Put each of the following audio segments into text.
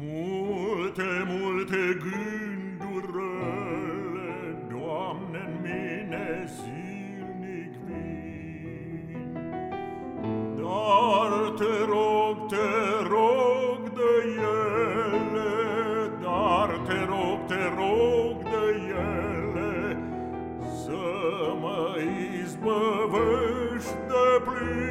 Multe, multe gândurile Doamne, în mine zilnic vin. Dar te rog, te rog de ele, Dar te rog, te rog de ele, Să mă izbăvești de plin.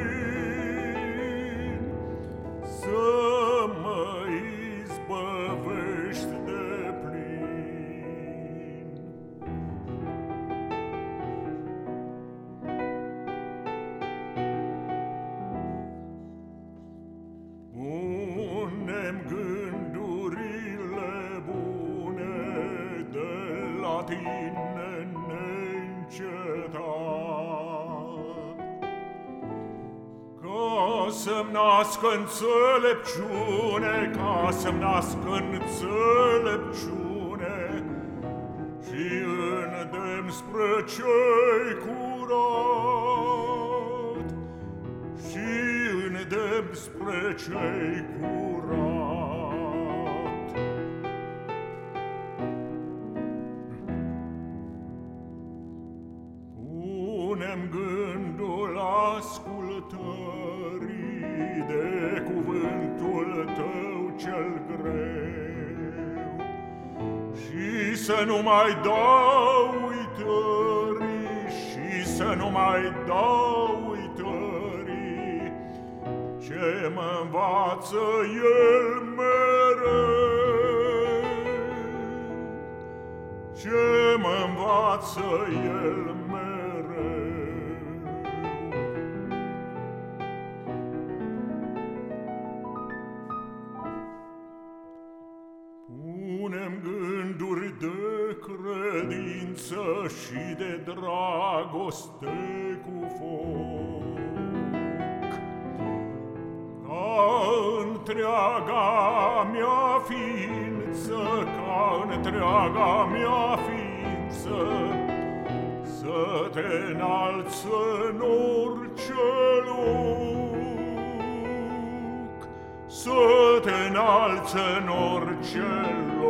Tine neîncetat. Ca să-mi nască înțelepciune, ca să-mi nască înțelepciune și îndemn spre cei curat și îndemn spre cei curat. Punem gândul ascultării de cuvântul tău cel greu. Și să nu mai dau uitării și să nu mai dau uitării. Ce mă învață el mereu? Ce mă învață el Punem gânduri de credință și de dragoste cu foc. Ca întreaga mea ființă, ca întreaga mea ființă că te înalță în orice loc, să te înalță în orice loc.